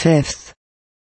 Fifth,